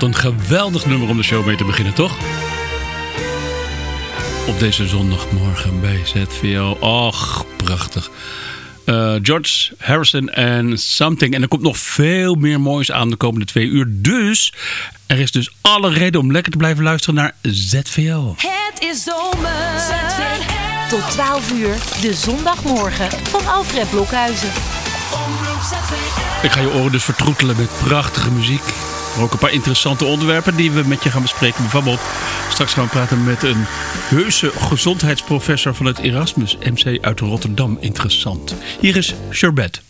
Wat een geweldig nummer om de show mee te beginnen, toch? Op deze zondagmorgen bij ZVO. Och, prachtig. Uh, George Harrison en Something. En er komt nog veel meer moois aan de komende twee uur. Dus er is dus alle reden om lekker te blijven luisteren naar ZVO. Het is zomer. ZVL. Tot 12 uur, de zondagmorgen van Alfred Blokhuizen. Ik ga je oren dus vertroetelen met prachtige muziek. Ook een paar interessante onderwerpen die we met je gaan bespreken. Bijvoorbeeld, straks gaan we praten met een heuse gezondheidsprofessor van het Erasmus MC uit Rotterdam. Interessant. Hier is Sherbet.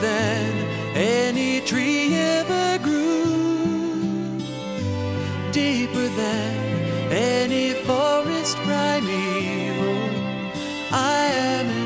than any tree ever grew, deeper than any forest primeval. I am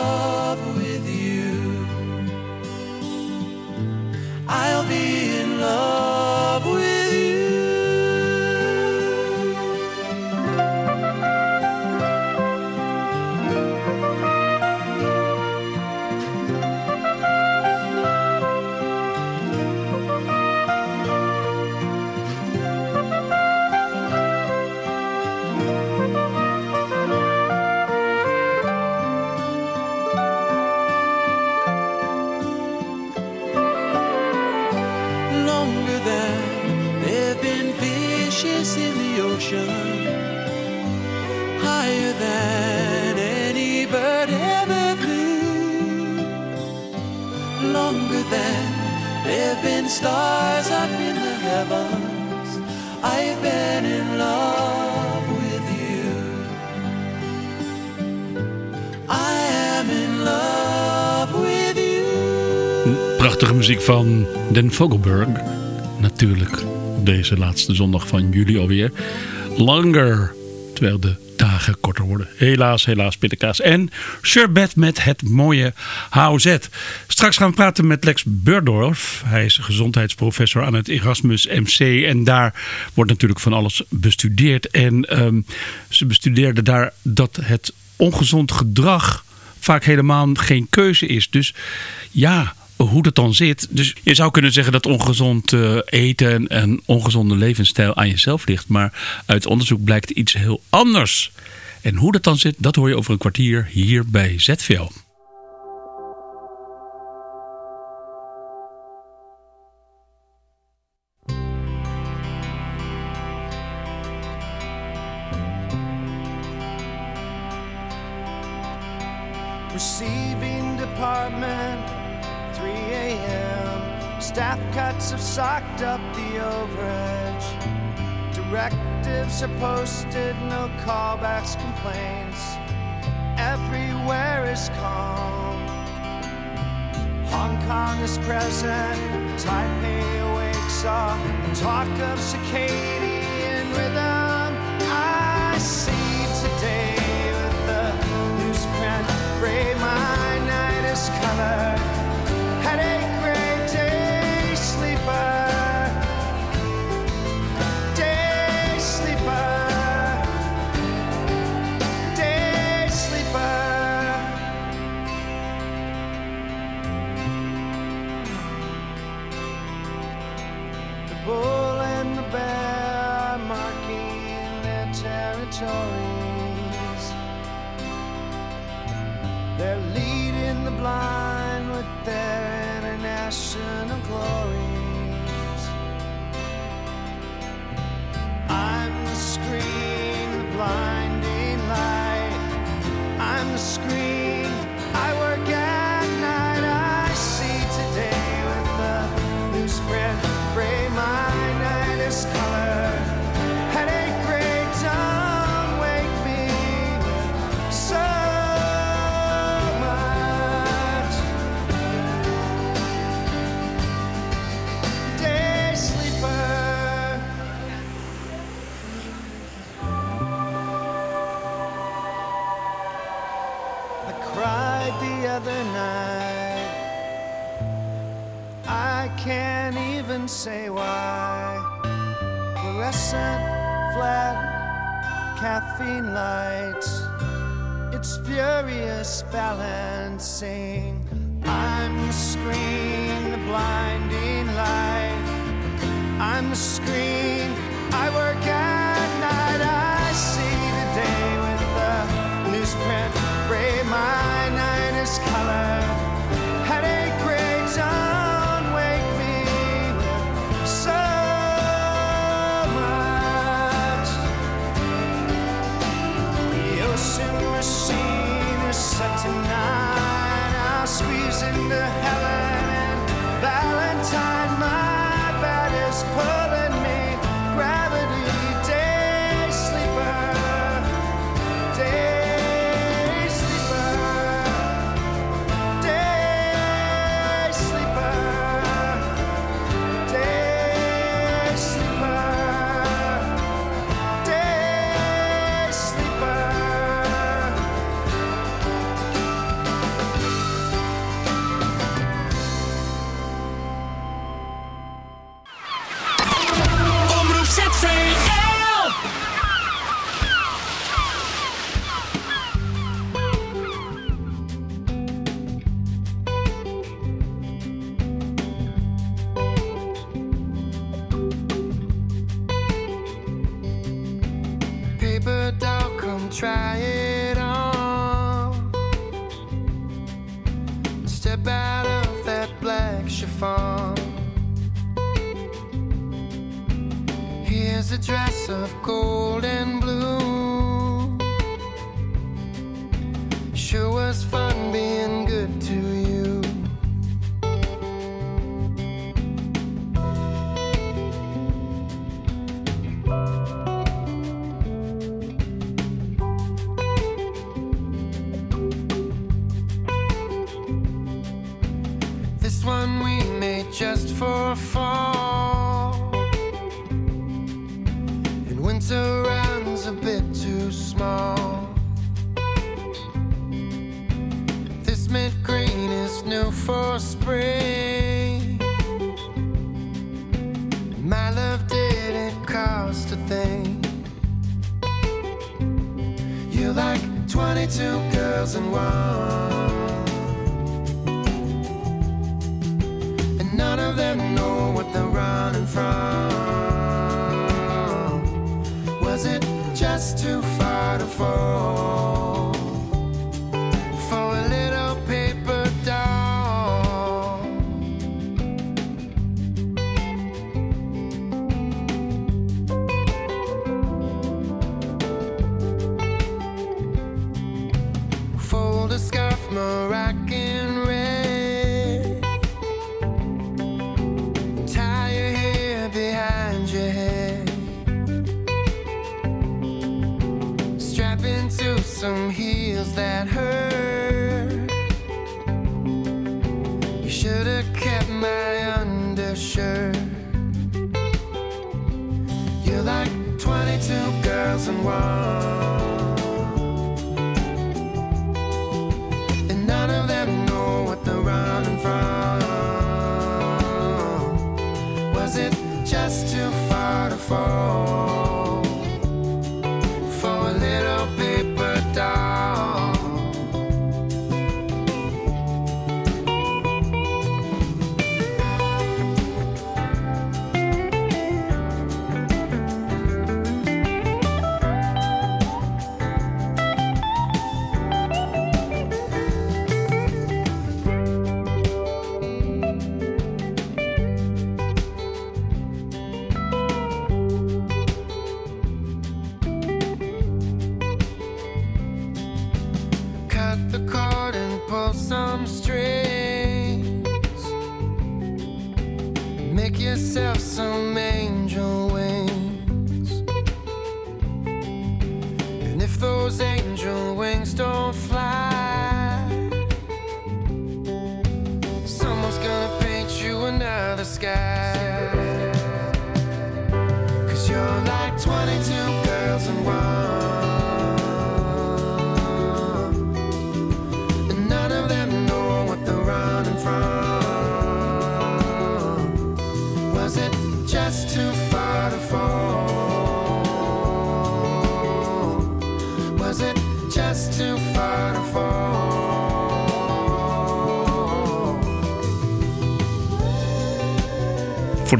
van Den Vogelberg. Natuurlijk deze laatste zondag van juli alweer. Langer, terwijl de dagen korter worden. Helaas, helaas, pindakaas. En Sherbet met het mooie HOZ. Straks gaan we praten met Lex Burdorf. Hij is gezondheidsprofessor aan het Erasmus MC. En daar wordt natuurlijk van alles bestudeerd. En ehm, ze bestudeerden daar dat het ongezond gedrag vaak helemaal geen keuze is. Dus ja, hoe dat dan zit. Dus je zou kunnen zeggen dat ongezond eh, eten en ongezonde levensstijl aan jezelf ligt. Maar uit onderzoek blijkt iets heel anders. En hoe dat dan zit, dat hoor je over een kwartier hier bij ZVL. Staff cuts have socked up the overage. Directives are posted, no callbacks, complaints. Everywhere is calm. Hong Kong is present, Taipei awakes up. talk of circadian rhythm. I see today with the newsprint fluorescent flat caffeine lights. It's furious balancing. I'm the screen, the blinding light. I'm the screen, I work out. time.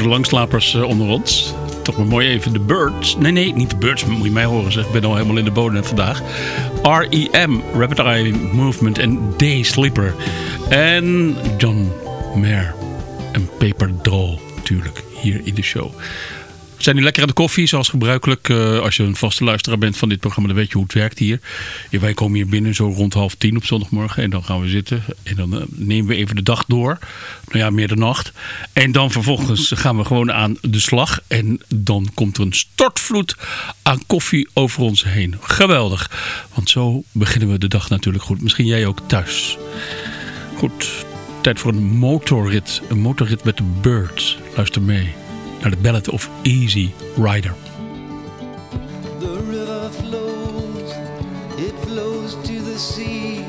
Langslapers eh, onder ons. Toch maar mooi even de Birds. Nee, nee, niet de Birds. Moet je mij horen zeg. Ik ben al helemaal in de bodem vandaag. R.E.M. Rapid Eye Movement en Day Sleeper. En John Mayer. En Paper Doll natuurlijk hier in de show. Zijn nu lekker aan de koffie, zoals gebruikelijk. Eh, als je een vaste luisteraar bent van dit programma, dan weet je hoe het werkt hier. Wij komen hier binnen zo rond half tien op zondagmorgen. En dan gaan we zitten. En dan eh, nemen we even de dag door. Nou ja, meer de nacht. En dan vervolgens gaan we gewoon aan de slag. En dan komt er een stortvloed aan koffie over ons heen. Geweldig. Want zo beginnen we de dag natuurlijk goed. Misschien jij ook thuis. Goed, tijd voor een motorrit. Een motorrit met de Birds. Luister mee naar de Ballad of Easy Rider. The river flows, it flows to the sea.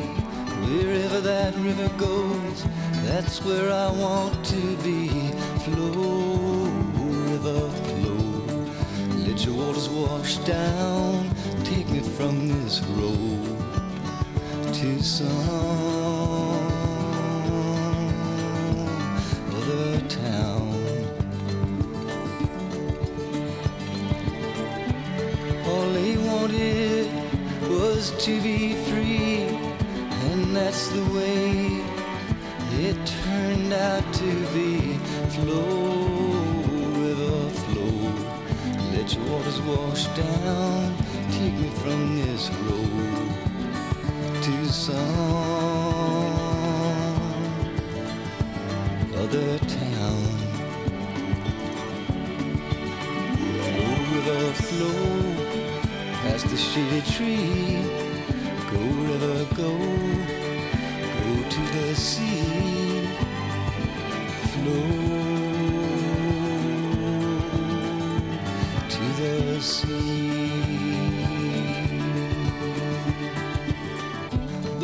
Wherever that river goes, that's where I want to be. Flow, river, flow. Let your waters wash down. Take me from this road to some other town. Was to be free, and that's the way it turned out to be. Flow, river, flow, let your waters wash down, take me from this road to some other town. Flow, river, flow past the shady tree. Go, river, go, go to the sea. Flow to the sea.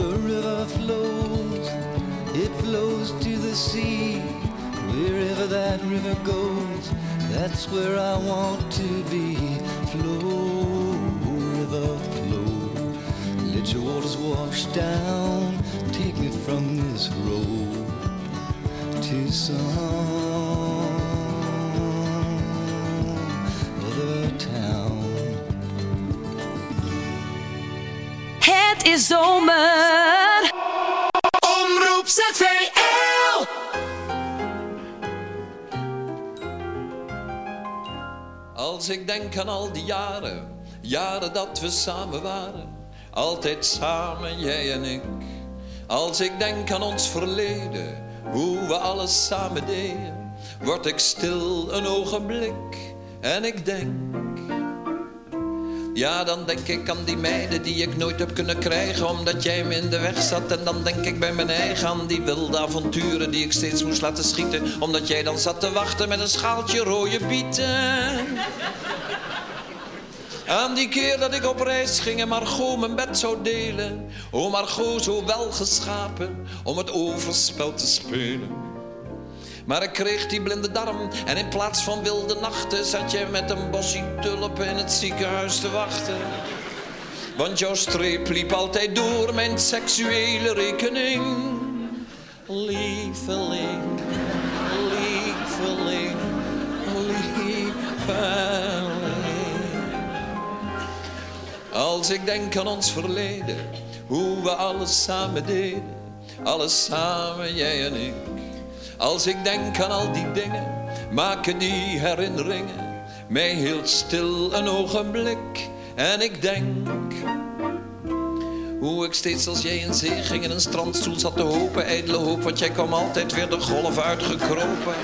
The river flows, it flows to the sea. Wherever that river goes, that's where I want to be. Flow, your waters wash down. Take me from this road to some other town. Het is zomer. Omroep ZVL. Als ik denk aan al die jaren, jaren dat we samen waren, altijd samen jij en ik. Als ik denk aan ons verleden, hoe we alles samen deden, word ik stil een ogenblik en ik denk. Ja, dan denk ik aan die meiden die ik nooit heb kunnen krijgen Omdat jij me in de weg zat En dan denk ik bij mijn eigen aan die wilde avonturen Die ik steeds moest laten schieten Omdat jij dan zat te wachten met een schaaltje rode bieten aan die keer dat ik op reis ging en Margot mijn bed zou delen. O Margot, zo wel geschapen om het overspel te spelen. Maar ik kreeg die blinde darm en in plaats van wilde nachten zat je met een bosje tulpen in het ziekenhuis te wachten. Want jouw streep liep altijd door mijn seksuele rekening. Lieveling, lieveling, lieveling. Als ik denk aan ons verleden, hoe we alles samen deden, alles samen, jij en ik. Als ik denk aan al die dingen, maken die herinneringen mij heel stil een ogenblik. En ik denk hoe ik steeds als jij in zee ging in een strandstoel zat te hopen, ijdele hoop, want jij kwam altijd weer de golf uitgekropen.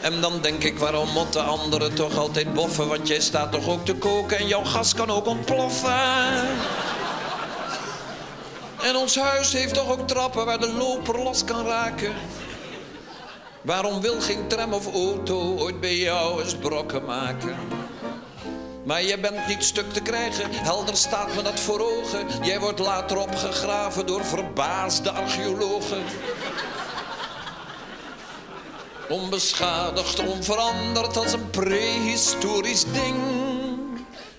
En dan denk ik, waarom moeten anderen toch altijd boffen? Want jij staat toch ook te koken en jouw gas kan ook ontploffen. En ons huis heeft toch ook trappen waar de loper los kan raken. Waarom wil geen tram of auto ooit bij jou eens brokken maken? Maar je bent niet stuk te krijgen, helder staat me dat voor ogen. Jij wordt later opgegraven door verbaasde archeologen. Onbeschadigd, onveranderd als een prehistorisch ding.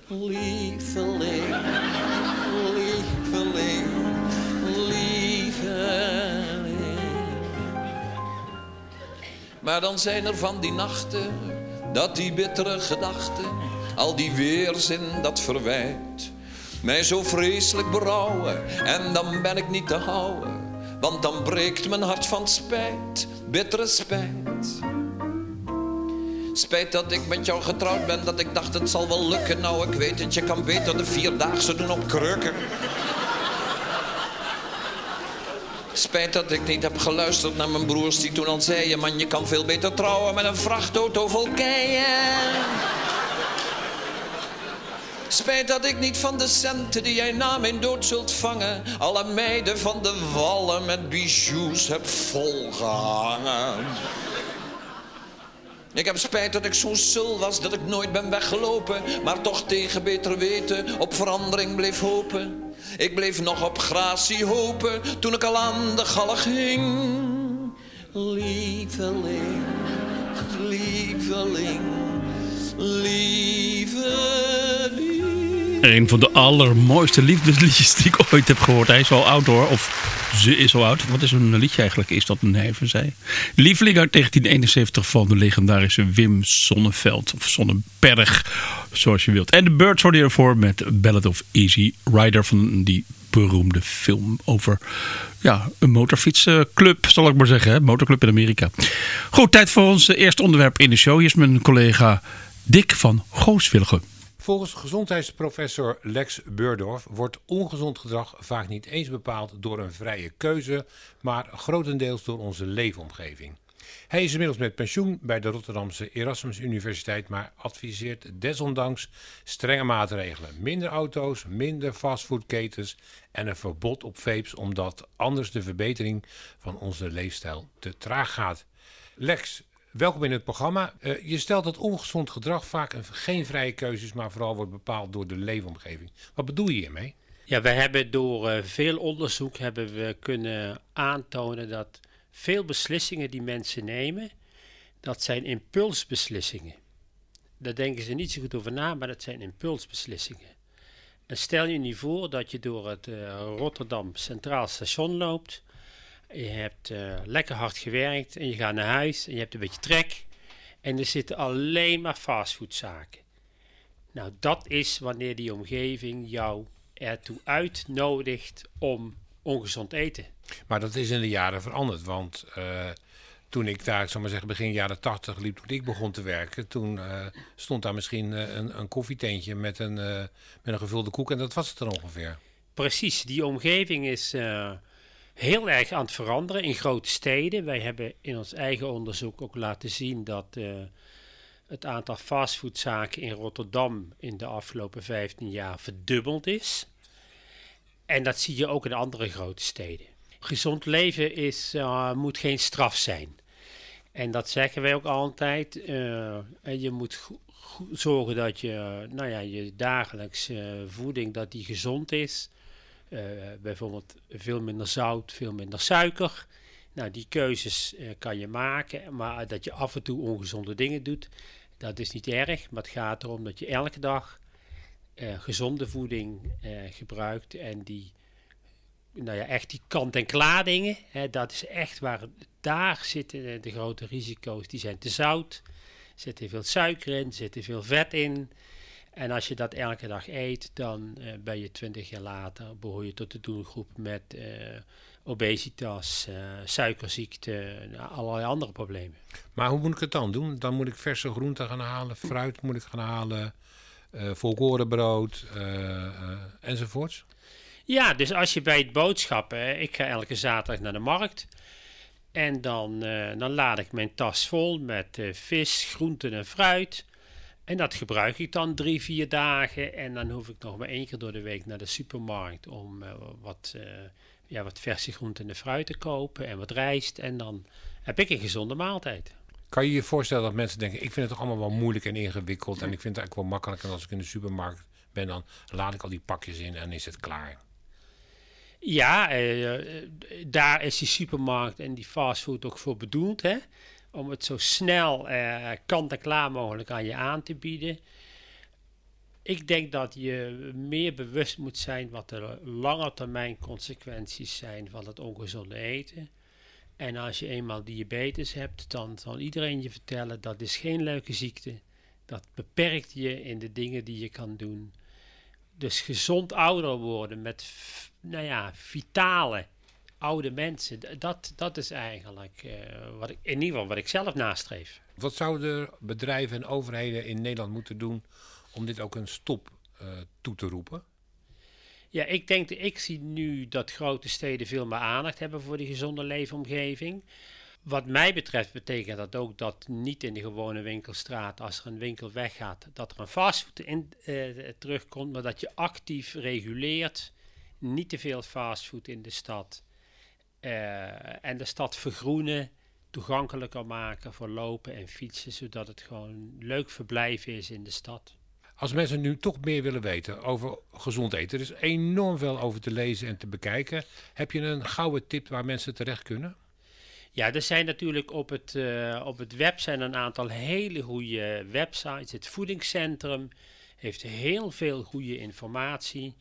Lieveling, lieveling, lieveling. Maar dan zijn er van die nachten, dat die bittere gedachten, al die weerzin dat verwijt, mij zo vreselijk berouwen. En dan ben ik niet te houden, want dan breekt mijn hart van spijt, bittere spijt. Spijt dat ik met jou getrouwd ben, dat ik dacht het zal wel lukken. Nou, ik weet het, je kan beter de vierdaagse doen op kreuken. Spijt dat ik niet heb geluisterd naar mijn broers die toen al zeiden... man, je kan veel beter trouwen met een vrachtauto vol keien. Spijt dat ik niet van de centen die jij na mijn dood zult vangen... alle meiden van de wallen met bijoux heb volgehangen. Ik heb spijt dat ik zo sul was dat ik nooit ben weggelopen... maar toch tegen beter weten op verandering bleef hopen. Ik bleef nog op gratie hopen toen ik al aan de galg hing. Lieveling, lieveling, lieveling. Een van de allermooiste liefdesliedjes die ik ooit heb gehoord. Hij is al oud hoor. Of ze is al oud. Wat is een liedje eigenlijk? Is dat een even zei? Lieveling uit 1971 van de legendarische Wim Sonneveld. Of Sonneberg, zoals je wilt. En de Birds hoorde je ervoor met Ballad of Easy Rider van die beroemde film over ja, een motorfietsclub, zal ik maar zeggen. Motorclub in Amerika. Goed, tijd voor ons eerste onderwerp in de show. Hier is mijn collega Dick van Gooswilgen. Volgens gezondheidsprofessor Lex Beurdorf wordt ongezond gedrag vaak niet eens bepaald door een vrije keuze, maar grotendeels door onze leefomgeving. Hij is inmiddels met pensioen bij de Rotterdamse Erasmus Universiteit, maar adviseert desondanks strenge maatregelen. Minder auto's, minder fastfoodketens en een verbod op vapes, omdat anders de verbetering van onze leefstijl te traag gaat. Lex, welkom in het programma. Uh, je stelt dat ongezond gedrag vaak een, geen vrije keuze is, maar vooral wordt bepaald door de leefomgeving. Wat bedoel je hiermee? Ja, we hebben door uh, veel onderzoek hebben we kunnen aantonen dat veel beslissingen die mensen nemen, dat zijn impulsbeslissingen. Daar denken ze niet zo goed over na, maar dat zijn impulsbeslissingen. En stel je nu voor dat je door het uh, Rotterdam Centraal Station loopt. Je hebt uh, lekker hard gewerkt en je gaat naar huis en je hebt een beetje trek. En er zitten alleen maar fastfoodzaken. Nou, dat is wanneer die omgeving jou ertoe uitnodigt om ongezond eten. Maar dat is in de jaren veranderd, want uh, toen ik daar, ik zal maar zeggen, begin jaren tachtig liep, toen ik begon te werken, toen uh, stond daar misschien een, een koffietentje met een, met een gevulde koek en dat was het er ongeveer. Precies, die omgeving is heel erg aan het veranderen in grote steden. Wij hebben in ons eigen onderzoek ook laten zien dat het aantal fastfoodzaken in Rotterdam in de afgelopen 15 jaar verdubbeld is. En dat zie je ook in andere grote steden. Gezond leven is, uh, moet geen straf zijn. En dat zeggen wij ook altijd. Uh, en je moet zorgen dat je, nou ja, je dagelijkse voeding dat die gezond is. Uh, bijvoorbeeld veel minder zout, veel minder suiker. Nou, die keuzes kan je maken, maar dat je af en toe ongezonde dingen doet, dat is niet erg. Maar het gaat erom dat je elke dag gezonde voeding gebruikt en die nou ja, echt die kant-en-klaar dingen. Hè, dat is echt waar, daar zitten de grote risico's. Die zijn te zout, zit te veel suiker in, zit te veel vet in. En als je dat elke dag eet, dan uh, ben je twintig jaar later, behoor je tot de doelgroep met uh, obesitas, uh, suikerziekte, nou, allerlei andere problemen. Maar hoe moet ik het dan doen? Dan moet ik verse groenten gaan halen, fruit moet ik gaan halen, volkorenbrood enzovoorts? Ja, dus als je bij het boodschappen, ik ga elke zaterdag naar de markt. En dan, dan laad ik mijn tas vol met vis, groenten en fruit. En dat gebruik ik dan drie, vier dagen. En dan hoef ik nog maar één keer door de week naar de supermarkt om uh, wat, ja, wat verse groenten en fruit te kopen en wat rijst. En dan heb ik een gezonde maaltijd. Kan je je voorstellen dat mensen denken, ik vind het toch allemaal wel moeilijk en ingewikkeld. En ik vind het eigenlijk wel makkelijker als ik in de supermarkt ben, dan laat ik al die pakjes in en is het klaar. Ja, uh, daar is die supermarkt en die fastfood ook voor bedoeld. Hè? Om het zo snel uh, kant-en-klaar mogelijk aan je aan te bieden. Ik denk dat je meer bewust moet zijn wat de lange termijn consequenties zijn van het ongezonde eten. En als je eenmaal diabetes hebt, dan zal iedereen je vertellen dat is geen leuke ziekte. Dat beperkt je in de dingen die je kan doen. Dus gezond ouder worden met, nou ja, vitale oude mensen. Dat, dat is eigenlijk eh, wat ik, in ieder geval wat ik zelf nastreef. Wat zouden bedrijven en overheden in Nederland moeten doen om dit ook een stop eh, toe te roepen? Ja, ik denk, ik zie nu dat grote steden veel meer aandacht hebben voor die gezonde leefomgeving. Wat mij betreft betekent dat ook dat niet in de gewone winkelstraat, als er een winkel weggaat, dat er een fastfood in eh, terugkomt, maar dat je actief reguleert. Niet te veel fastfood in de stad. Eh, en de stad vergroenen, toegankelijker maken voor lopen en fietsen, zodat het gewoon leuk verblijf is in de stad. Als mensen nu toch meer willen weten over gezond eten, er is enorm veel over te lezen en te bekijken. Heb je een gouden tip waar mensen terecht kunnen? Ja, er zijn natuurlijk op het, eh, op het web zijn een aantal hele goede websites. Het voedingscentrum heeft heel veel goede informatie.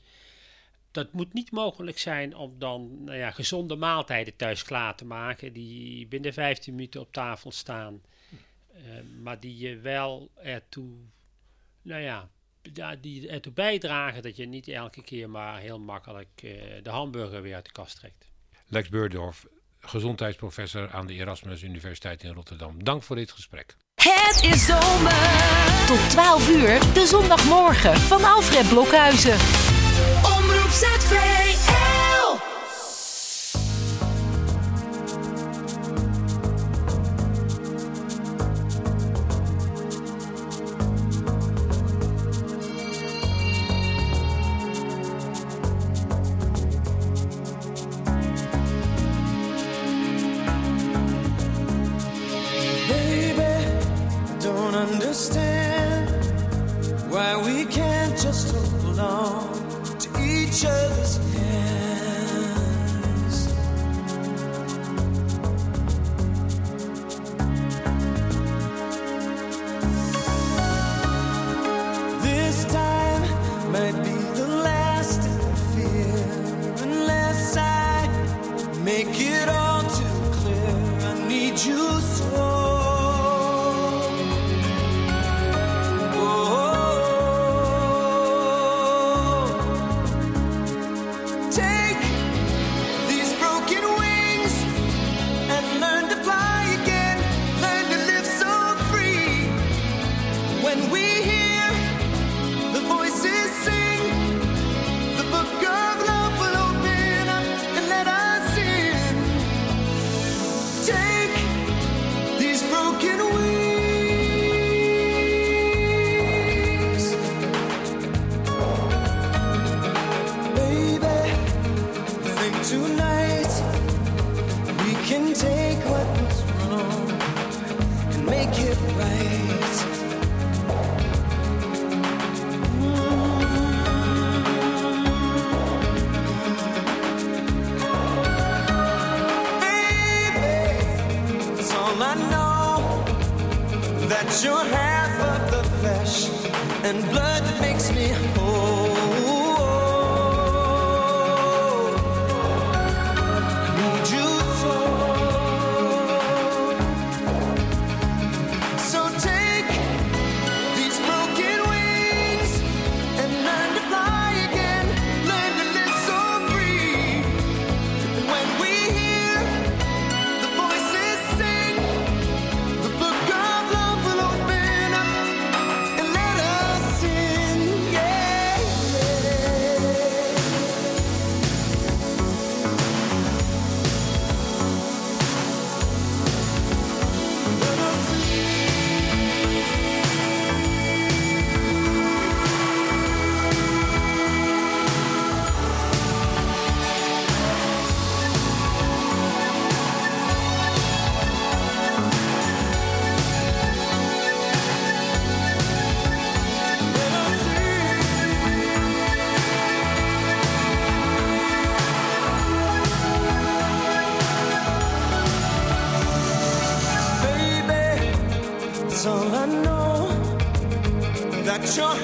Dat moet niet mogelijk zijn om dan nou ja, gezonde maaltijden thuis klaar te maken die binnen 15 minuten op tafel staan. Eh, maar die je wel ertoe, nou ja, die ertoe bijdragen dat je niet elke keer maar heel makkelijk eh, de hamburger weer uit de kast trekt. Lex Beurdorf, gezondheidsprofessor aan de Erasmus Universiteit in Rotterdam. Dank voor dit gesprek. Het is zomer. Tot 12 uur, de zondagmorgen van Alfred Blokhuizen. Omroep ZVL.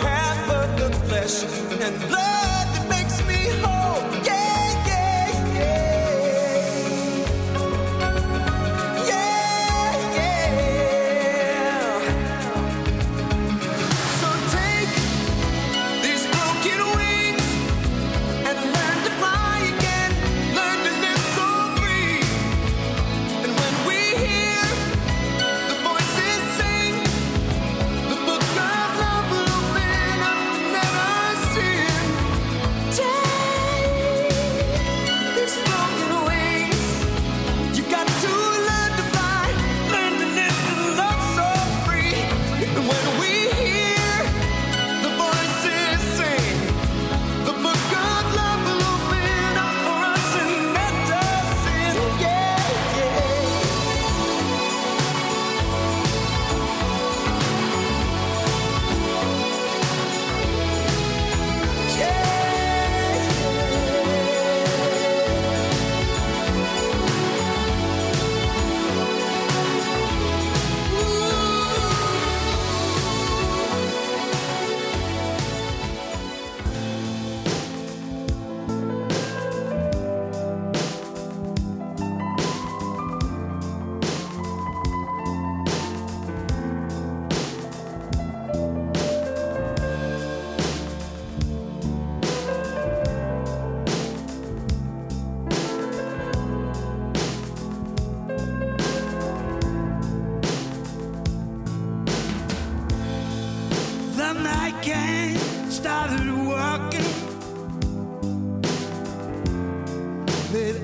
Half of the flesh and blood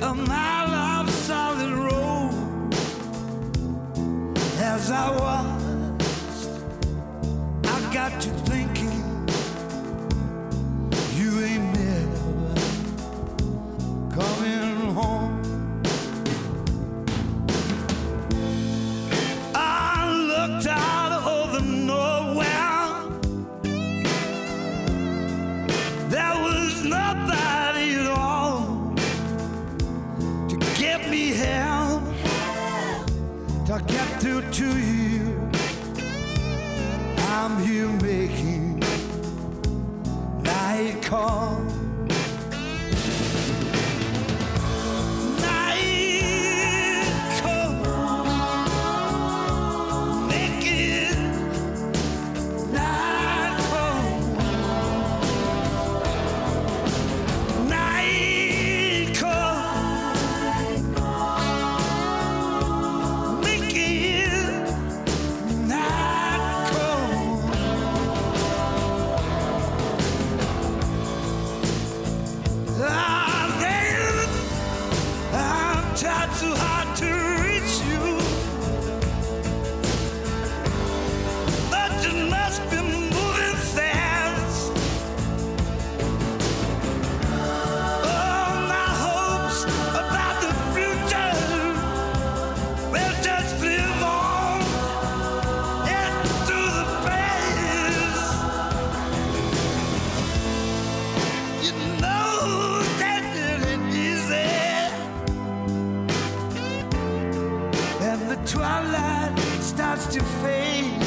A mile solid road as I watched. I got to thinking, twilight starts to fade.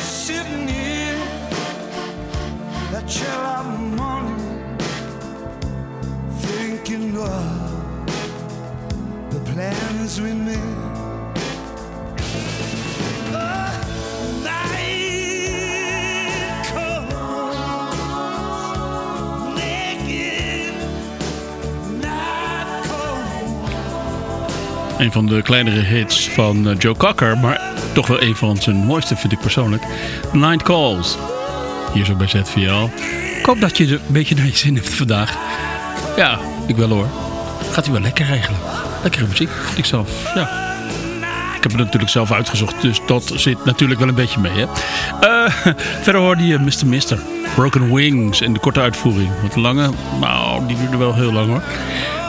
Sitting here, the chill of morning, thinking of the plans we made. Een van de kleinere hits van eh, Joe Cocker, maar toch wel een van zijn mooiste vind ik persoonlijk. Night Calls. Hier zo bij ZVL. Ik hoop dat je er een beetje naar je zin hebt vandaag. Ja, ik wel hoor. Gaat hij wel lekker eigenlijk. Lekkere muziek, vind ik zelf. Ja. Ik heb het natuurlijk zelf uitgezocht, dus dat zit natuurlijk wel een beetje mee. Hè? Eh, verder hoorde je Mr. Mister. Broken Wings in de korte uitvoering. Want de lange, nou, die duurde wel heel lang hoor.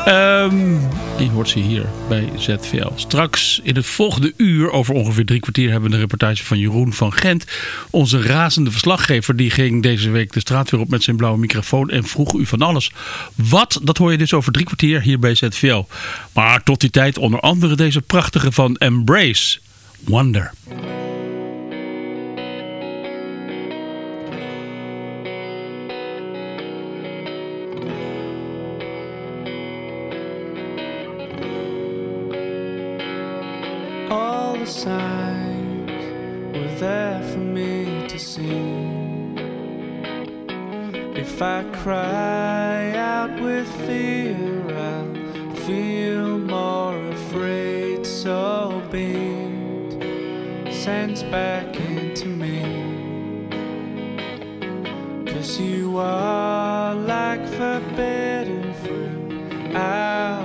Ehm, die hoort ze hier bij ZVL. Straks in het volgende uur, over ongeveer drie kwartier, hebben we een reportage van Jeroen van Gent. Onze razende verslaggever, die ging deze week de straat weer op met zijn blauwe microfoon en vroeg u van alles. Wat, dat hoor je dus over drie kwartier hier bij ZVL. Maar tot die tijd onder andere deze prachtige van Embrace. Wonder. If I cry out with fear, I'll feel more afraid. So be it. Sense back into me. Cause you are like forbidden fruit out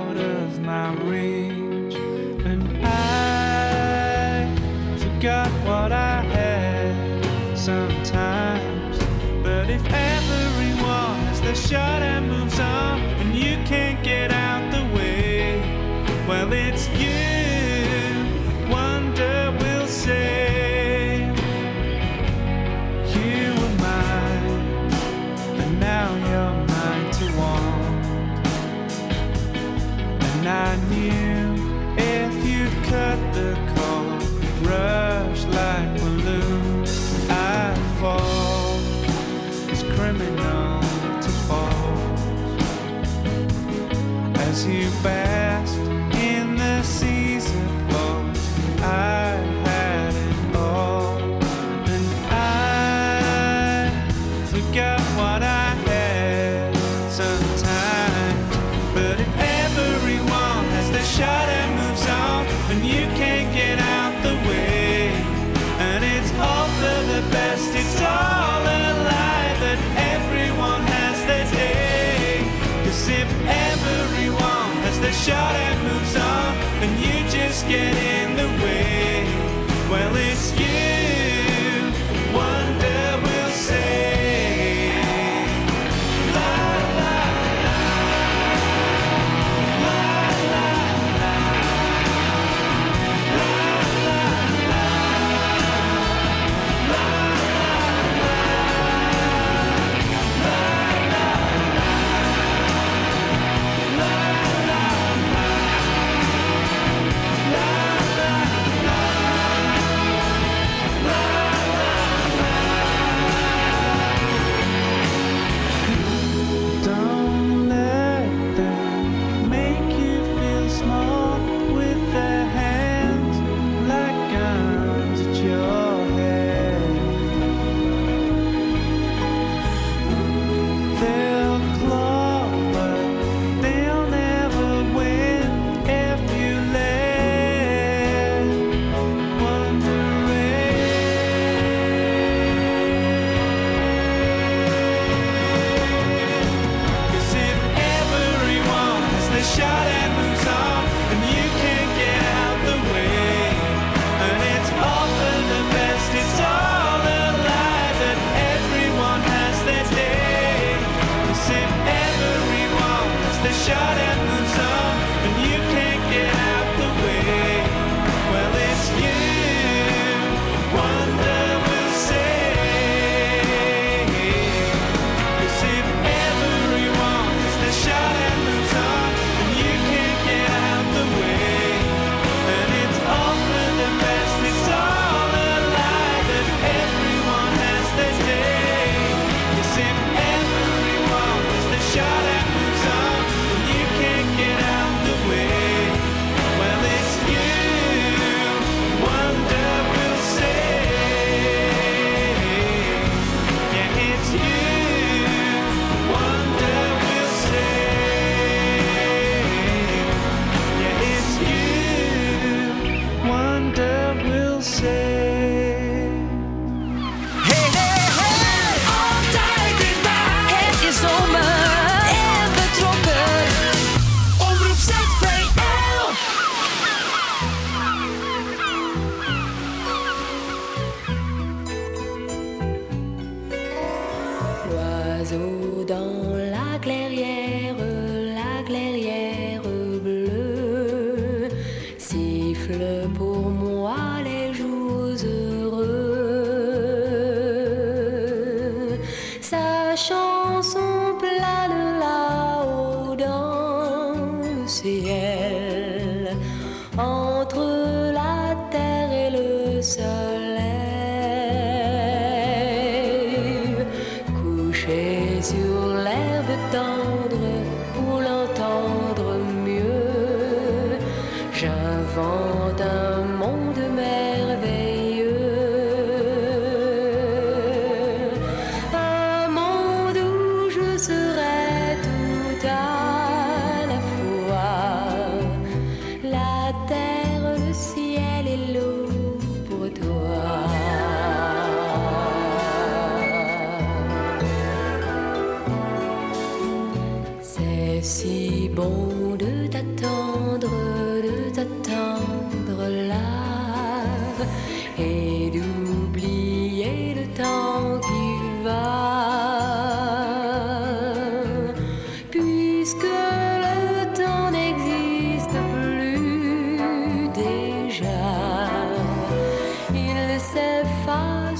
shot and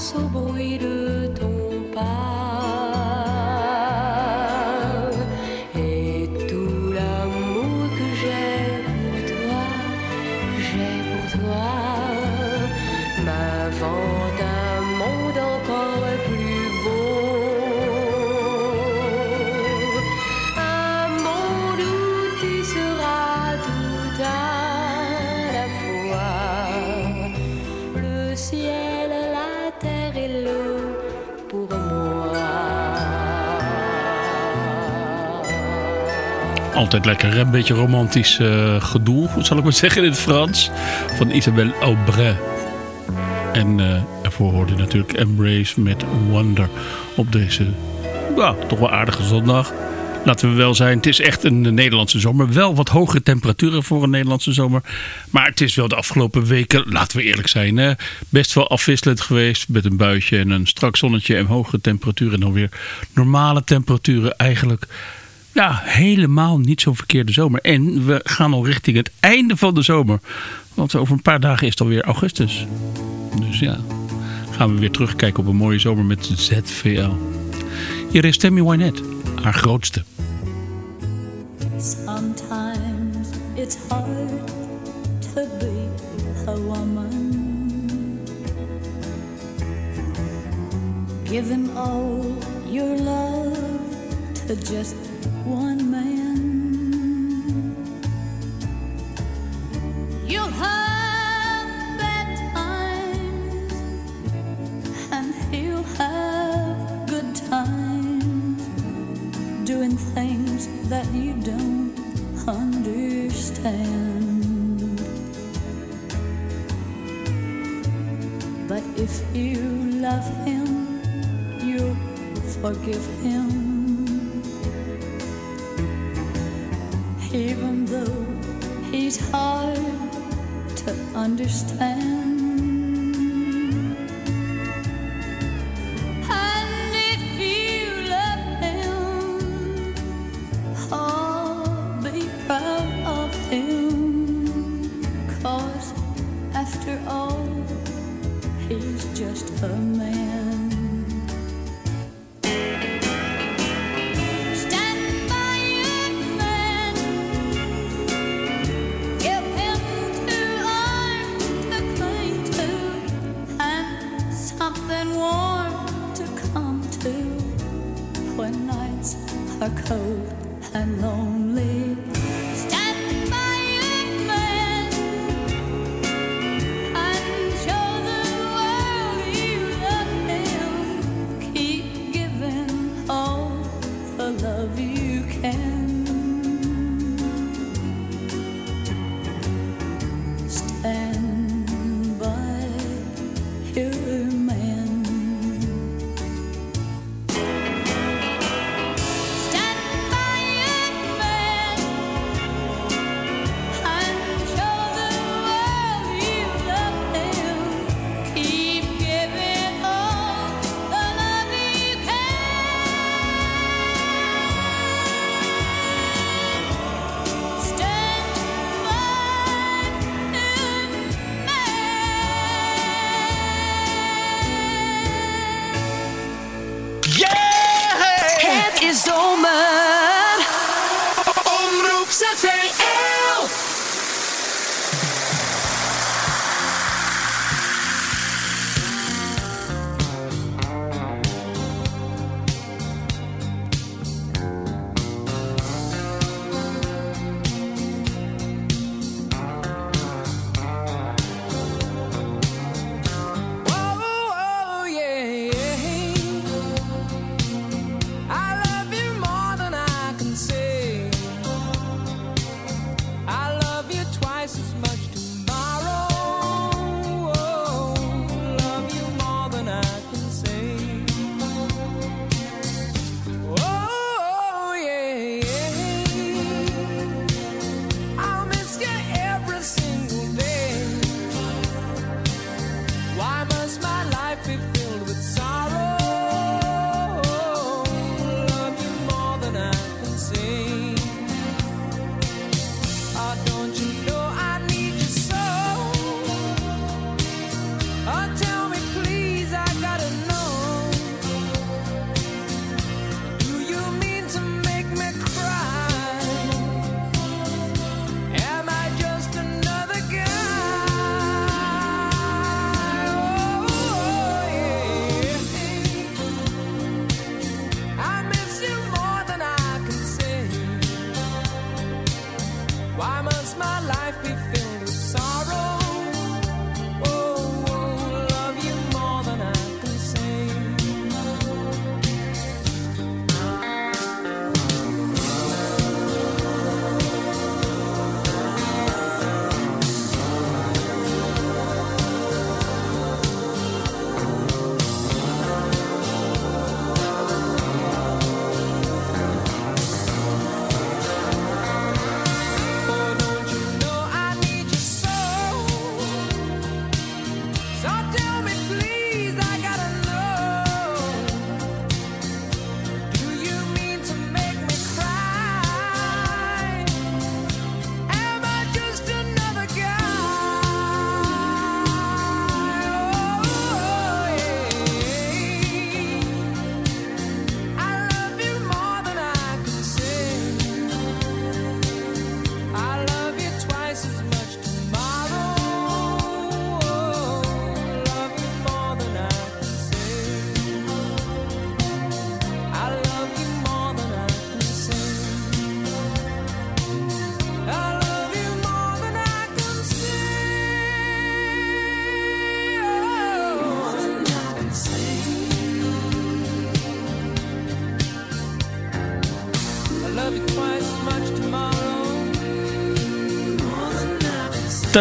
sob boy to Altijd lekker, een beetje romantisch eh, gedoe, zal ik maar zeggen in het Frans. Van Isabelle Aubray. En eh, ervoor hoorde natuurlijk Embrace met Wonder op deze, ja, toch wel aardige zondag. Laten we wel zijn, het is echt een Nederlandse zomer. Wel wat hogere temperaturen voor een Nederlandse zomer. Maar het is wel de afgelopen weken, laten we eerlijk zijn, best wel afwisselend geweest. Met een buitje en een strak zonnetje en hogere temperaturen. En dan weer normale temperaturen eigenlijk ja, helemaal niet zo'n verkeerde zomer. En we gaan al richting het einde van de zomer. Want over een paar dagen is het alweer augustus. Dus ja, gaan we weer terugkijken op een mooie zomer met ZVL. Hier is Tammy Wynette, haar grootste. Sometimes it's hard to be a woman. Giving all your love to just one man. You'll have bad times, and he'll have good times doing things that you don't understand. But if you love him, you'll forgive him. Understand.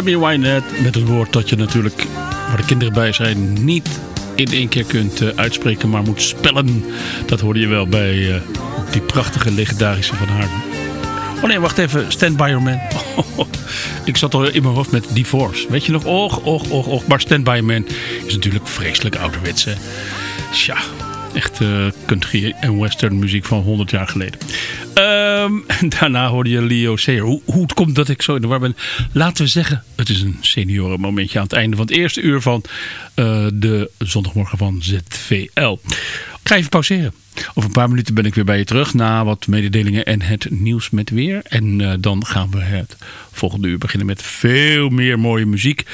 Tammy Wynette met het woord dat je natuurlijk, waar de kinderen bij zijn, niet in één keer kunt eh, uitspreken, maar moet spellen. Dat hoorde je wel bij eh, die prachtige legendarische van haar. Oh nee, wacht even. Stand by your man. ik zat al in mijn hoofd met Divorce. Weet je nog? Och, och, och, och. Maar Stand by your man is natuurlijk vreselijk ouderwets. hè. Tja, echt eh, country en western muziek van 100 jaar geleden. Ehm, daarna hoorde je Leo Sayer. Hoe, het komt dat ik zo in de war ben. Laten we zeggen, het is een senioren momentje aan het einde van het eerste uur van eh, de zondagmorgen van ZVL. Ik ga even pauzeren. Over een paar minuten ben ik weer bij je terug na wat mededelingen en het nieuws met weer. En eh, dan gaan we het volgende uur beginnen met veel meer mooie muziek.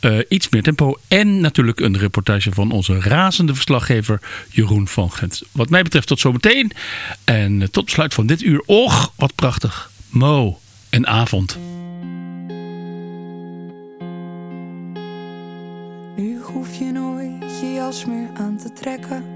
eh, iets meer tempo en natuurlijk een reportage van onze razende verslaggever Jeroen van Gent. Wat mij betreft tot zometeen. En eh, tot besluit van dit uur. Och, wat prachtig. Mo en avond. Nu hoef je nooit je jas meer aan te trekken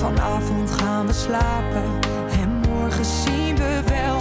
Vanavond gaan we slapen en morgen zien we wel.